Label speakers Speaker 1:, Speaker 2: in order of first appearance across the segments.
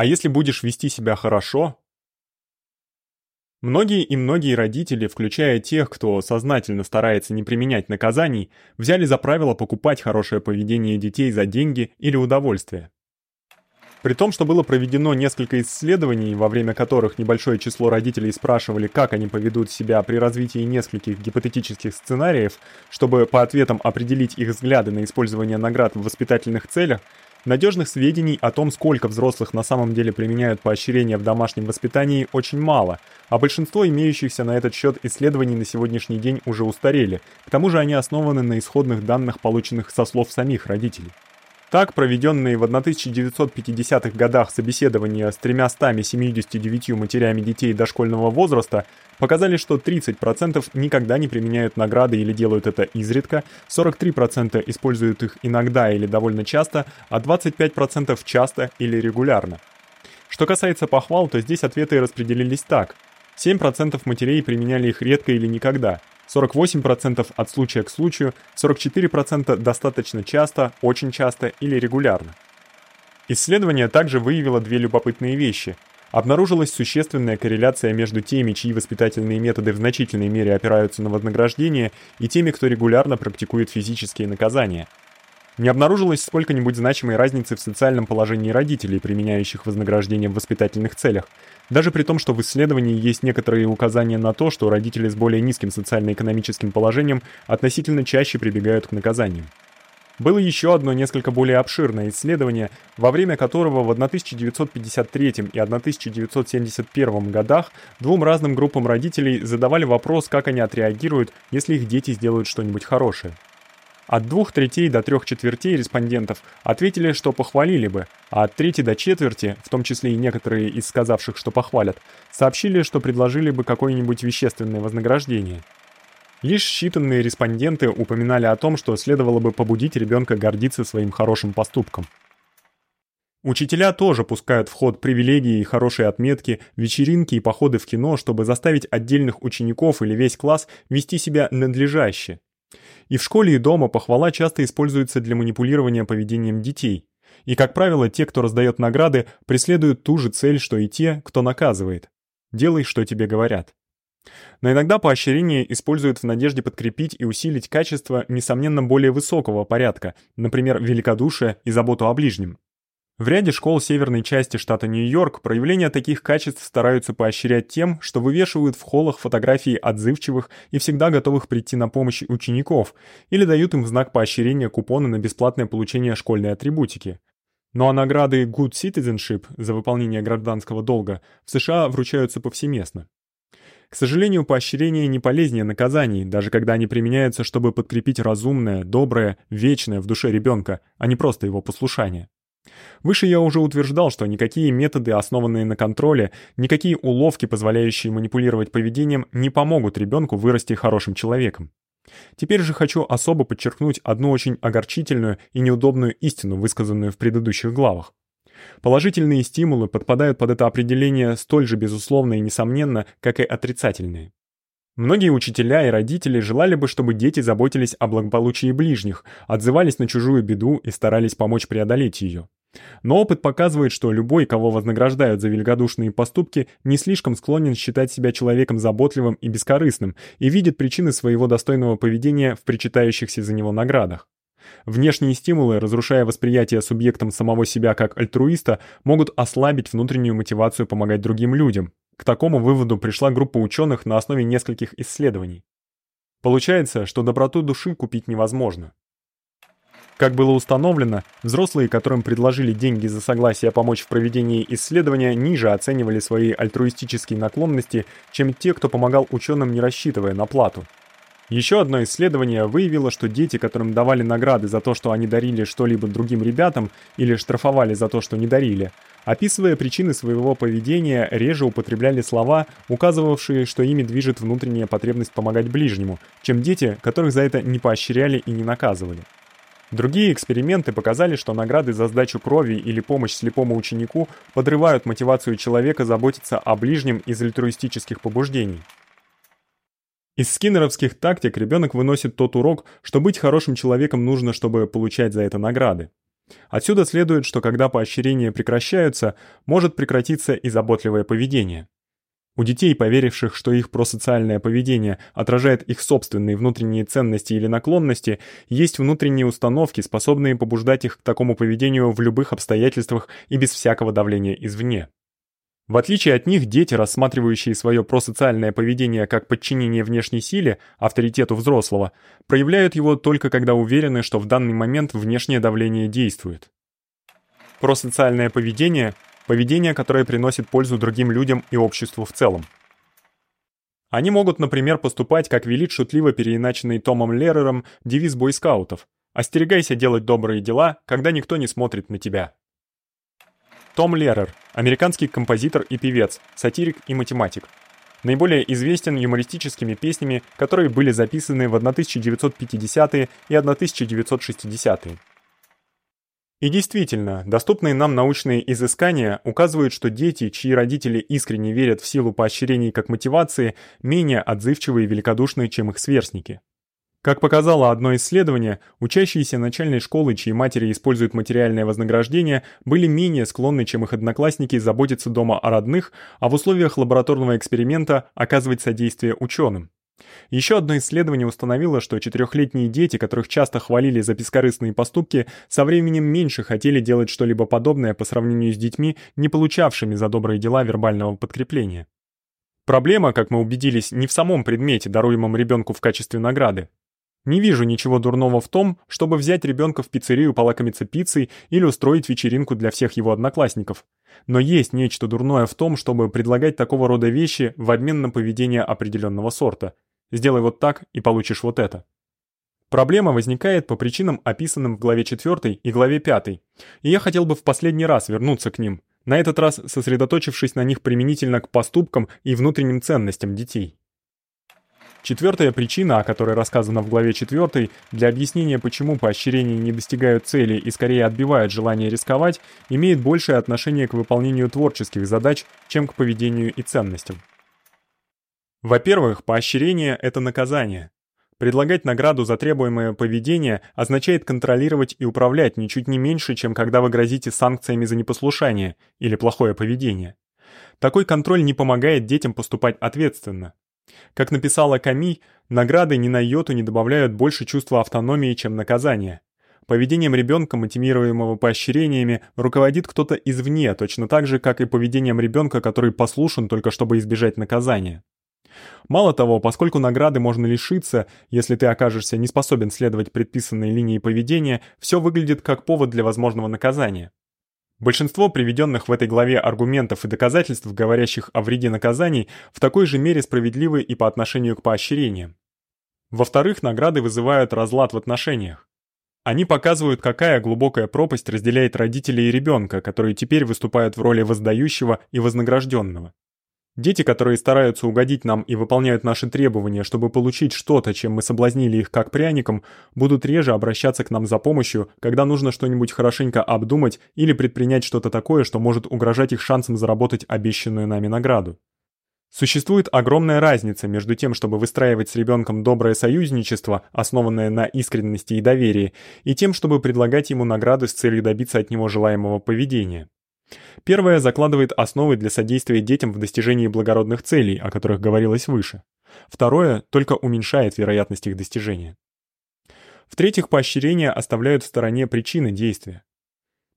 Speaker 1: А если будешь вести себя хорошо, Многие и многие родители, включая тех, кто сознательно старается не применять наказаний, взяли за правило покупать хорошее поведение детей за деньги или удовольствие. При том, что было проведено несколько исследований, во время которых небольшое число родителей спрашивали, как они поведут себя при развитии нескольких гипотетических сценариев, чтобы по ответам определить их взгляды на использование наград в воспитательных целях, Надежных сведений о том, сколько взрослых на самом деле применяют поощрения в домашнем воспитании, очень мало, а большинство имеющихся на этот счет исследований на сегодняшний день уже устарели. К тому же они основаны на исходных данных, полученных со слов самих родителей. Так, проведенные в 1950-х годах собеседования с 379 матерями детей дошкольного возраста показали, что 30% никогда не применяют награды или делают это изредка, 43% используют их иногда или довольно часто, а 25% часто или регулярно. Что касается похвал, то здесь ответы распределились так. 7% матерей применяли их редко или никогда, 48% от случая к случаю, 44% достаточно часто, очень часто или регулярно. Исследование также выявило две любопытные вещи. Обнаружилась существенная корреляция между теми, чьи воспитательные методы в значительной мере опираются на вознаграждение, и теми, кто регулярно практикует физические наказания – не обнаружилось сколько-нибудь значимой разницы в социальном положении родителей, применяющих вознаграждение в воспитательных целях. Даже при том, что в исследовании есть некоторые указания на то, что родители с более низким социально-экономическим положением относительно чаще прибегают к наказаниям. Было еще одно несколько более обширное исследование, во время которого в 1953 и 1971 годах двум разным группам родителей задавали вопрос, как они отреагируют, если их дети сделают что-нибудь хорошее. От двух третей до трех четвертей респондентов ответили, что похвалили бы, а от трети до четверти, в том числе и некоторые из сказавших, что похвалят, сообщили, что предложили бы какое-нибудь вещественное вознаграждение. Лишь считанные респонденты упоминали о том, что следовало бы побудить ребенка гордиться своим хорошим поступком. Учителя тоже пускают в ход привилегии и хорошие отметки, вечеринки и походы в кино, чтобы заставить отдельных учеников или весь класс вести себя надлежаще. И в школе и дома похвала часто используется для манипулирования поведением детей. И, как правило, те, кто раздает награды, преследуют ту же цель, что и те, кто наказывает. Делай, что тебе говорят. Но иногда поощрение используют в надежде подкрепить и усилить качество несомненно более высокого порядка, например, великодушие и заботу о ближнем. В ряде школ северной части штата Нью-Йорк проявления таких качеств стараются поощрять тем, что вывешивают в холлах фотографии отзывчивых и всегда готовых прийти на помощь учеников или дают им в знак поощрения купоны на бесплатное получение школьной атрибутики. Ну а награды Good Citizenship за выполнение гражданского долга в США вручаются повсеместно. К сожалению, поощрение не полезнее наказаний, даже когда они применяются, чтобы подкрепить разумное, доброе, вечное в душе ребенка, а не просто его послушание. Выше я уже утверждал, что никакие методы, основанные на контроле, никакие уловки, позволяющие манипулировать поведением, не помогут ребенку вырасти хорошим человеком. Теперь же хочу особо подчеркнуть одну очень огорчительную и неудобную истину, высказанную в предыдущих главах. Положительные стимулы подпадают под это определение столь же безусловно и несомненно, как и отрицательные. Многие учителя и родители желали бы, чтобы дети заботились о благополучии ближних, отзывались на чужую беду и старались помочь преодолеть ее. Но опыт показывает, что любой, кого вознаграждают за великодушные поступки, не слишком склонен считать себя человеком заботливым и бескорыстным и видит причины своего достойного поведения в причитающихся за него наградах. Внешние стимулы, разрушая восприятие субъектом самого себя как альтруиста, могут ослабить внутреннюю мотивацию помогать другим людям. К такому выводу пришла группа ученых на основе нескольких исследований. Получается, что доброту души купить невозможно. Как было установлено, взрослые, которым предложили деньги за согласие помочь в проведении исследования, ниже оценивали свои альтруистические наклонности, чем те, кто помогал ученым, не рассчитывая на плату. Еще одно исследование выявило, что дети, которым давали награды за то, что они дарили что-либо другим ребятам или штрафовали за то, что не дарили, описывая причины своего поведения, реже употребляли слова, указывавшие, что ими движет внутренняя потребность помогать ближнему, чем дети, которых за это не поощряли и не наказывали. Другие эксперименты показали, что награды за сдачу крови или помощь слепому ученику подрывают мотивацию человека заботиться о ближнем из альтруистических побуждений. Из скиннеровских тактик ребенок выносит тот урок, что быть хорошим человеком нужно, чтобы получать за это награды. Отсюда следует, что когда поощрения прекращаются, может прекратиться и заботливое поведение. У детей, поверивших, что их просоциальное поведение отражает их собственные внутренние ценности или наклонности, есть внутренние установки, способные побуждать их к такому поведению в любых обстоятельствах и без всякого давления извне. В отличие от них, дети, рассматривающие свое просоциальное поведение как подчинение внешней силе, авторитету взрослого, проявляют его только когда уверены, что в данный момент внешнее давление действует. Просоциальное поведение поведение, которое приносит пользу другим людям и обществу в целом. Они могут, например, поступать, как велит шутливо переиначенный Томом Лерером девиз бойскаутов: "Остерегайся делать добрые дела, когда никто не смотрит на тебя". Том Лерер, американский композитор и певец, сатирик и математик. Наиболее известен юмористическими песнями, которые были записаны в 1950-е и 1960-е. И действительно, доступные нам научные изыскания указывают, что дети, чьи родители искренне верят в силу поощрений как мотивации, менее отзывчивы и великодушны, чем их сверстники. Как показало одно исследование, учащиеся начальной школы, чьи матери используют материальное вознаграждение, были менее склонны, чем их одноклассники, заботиться дома о родных, а в условиях лабораторного эксперимента оказывать содействие ученым. Еще одно исследование установило, что четырехлетние дети, которых часто хвалили за бескорыстные поступки, со временем меньше хотели делать что-либо подобное по сравнению с детьми, не получавшими за добрые дела вербального подкрепления. Проблема, как мы убедились, не в самом предмете, даруемом ребенку в качестве награды. Не вижу ничего дурного в том, чтобы взять ребенка в пиццерию полакомиться пиццей или устроить вечеринку для всех его одноклассников. Но есть нечто дурное в том, чтобы предлагать такого рода вещи в обмен на поведение определенного сорта, Сделай вот так и получишь вот это. Проблема возникает по причинам, описанным в главе 4 и главе 5. И я хотел бы в последний раз вернуться к ним, на этот раз сосредоточившись на них применительно к поступкам и внутренним ценностям детей. Четвертая причина, о которой рассказано в главе 4, для объяснения, почему поощрения не достигают цели и скорее отбивают желание рисковать, имеет большее отношение к выполнению творческих задач, чем к поведению и ценностям. Во-первых, поощрение это наказание. Предлагать награду за требуемое поведение означает контролировать и управлять ничуть не меньше, чем когда вы грозите санкциями за непослушание или плохое поведение. Такой контроль не помогает детям поступать ответственно. Как написала Ками, награды ни на йоту не добавляют больше чувства автономии, чем наказание. Поведением ребенка, мотивируемого поощрениями, руководит кто-то извне, точно так же, как и поведением ребенка, который послушен только чтобы избежать наказания. Мало того, поскольку награды можно лишиться, если ты окажешься не способен следовать предписанной линии поведения, всё выглядит как повод для возможного наказания. Большинство приведённых в этой главе аргументов и доказательств, говорящих о вреде наказаний, в такой же мере справедливы и по отношению к поощрениям. Во-вторых, награды вызывают разлад в отношениях. Они показывают, какая глубокая пропасть разделяет родителей и ребёнка, которые теперь выступают в роли воздающего и вознаграждённого. Дети, которые стараются угодить нам и выполняют наши требования, чтобы получить что-то, чем мы соблазнили их как пряником, будут реже обращаться к нам за помощью, когда нужно что-нибудь хорошенько обдумать или предпринять что-то такое, что может угрожать их шансам заработать обещанную нами награду. Существует огромная разница между тем, чтобы выстраивать с ребенком доброе союзничество, основанное на искренности и доверии, и тем, чтобы предлагать ему награды с целью добиться от него желаемого поведения. Первое закладывает основы для содействия детям в достижении благородных целей, о которых говорилось выше. Второе только уменьшает вероятность их достижения. В-третьих, поощрения оставляют в стороне причины действия.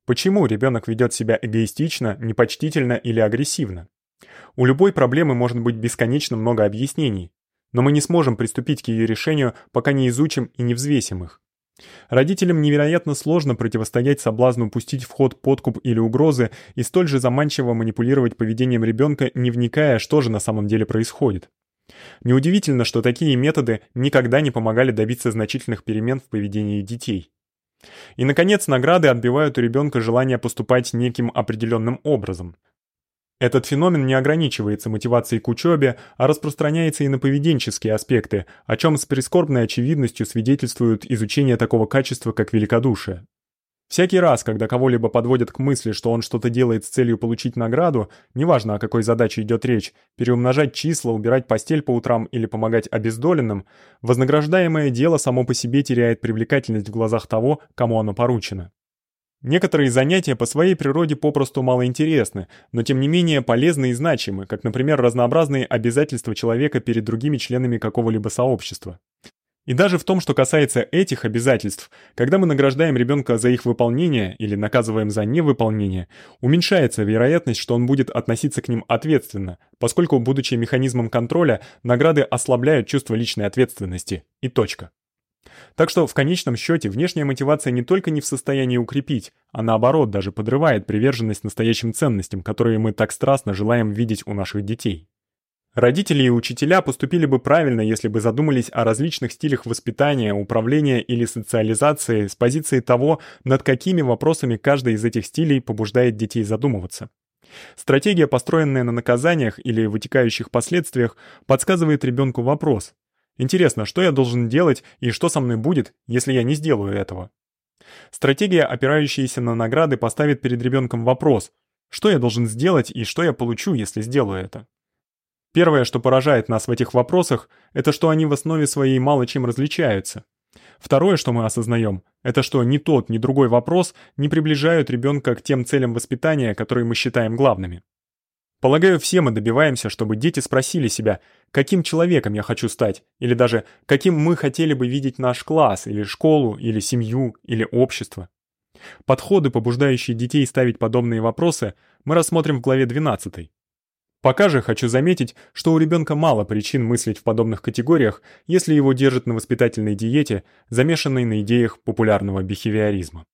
Speaker 1: Почему ребенок ведет себя эгоистично, непочтительно или агрессивно? У любой проблемы может быть бесконечно много объяснений, но мы не сможем приступить к ее решению, пока не изучим и не взвесим их. Родителям невероятно сложно противостоять соблазну пустить в ход подкуп или угрозы и столь же заманчиво манипулировать поведением ребёнка, не вникая, что же на самом деле происходит. Неудивительно, что такие методы никогда не помогали добиться значительных перемен в поведении детей. И наконец, награды отбивают у ребёнка желание поступать неким определённым образом. Этот феномен не ограничивается мотивацией к учёбе, а распространяется и на поведенческие аспекты, о чём с прискорбной очевидностью свидетельствует изучение такого качества, как великодушие. Всякий раз, когда кого-либо подводят к мысли, что он что-то делает с целью получить награду, неважно, о какой задаче идёт речь, переумножать числа, убирать постель по утрам или помогать обездоленным, вознаграждаемое дело само по себе теряет привлекательность в глазах того, кому оно поручено. Некоторые занятия по своей природе попросту малоинтересны, но тем не менее полезны и значимы, как, например, разнообразные обязательства человека перед другими членами какого-либо сообщества. И даже в том, что касается этих обязательств, когда мы награждаем ребенка за их выполнение или наказываем за невыполнение, уменьшается вероятность, что он будет относиться к ним ответственно, поскольку, будучи механизмом контроля, награды ослабляют чувство личной ответственности. И точка. Так что в конечном счете внешняя мотивация не только не в состоянии укрепить, а наоборот даже подрывает приверженность настоящим ценностям, которые мы так страстно желаем видеть у наших детей. Родители и учителя поступили бы правильно, если бы задумались о различных стилях воспитания, управления или социализации с позиции того, над какими вопросами каждый из этих стилей побуждает детей задумываться. Стратегия, построенная на наказаниях или вытекающих последствиях, подсказывает ребенку вопрос: Интересно, что я должен делать и что со мной будет, если я не сделаю этого? Стратегия, опирающаяся на награды, поставит перед ребенком вопрос: что я должен сделать и что я получу, если сделаю это? Первое, что поражает нас в этих вопросах, это что они в основе своей мало чем различаются. Второе, что мы осознаем, это что ни тот, ни другой вопрос не приближают ребенка к тем целям воспитания, которые мы считаем главными. Полагаю, все мы добиваемся, чтобы дети спросили себя, каким человеком я хочу стать, или даже каким мы хотели бы видеть наш класс, или школу, или семью, или общество. Подходы, побуждающие детей ставить подобные вопросы, мы рассмотрим в главе 12. Пока же хочу заметить, что у ребенка мало причин мыслить в подобных категориях, если его держат на воспитательной диете, замешанной на идеях популярного бихевиоризма.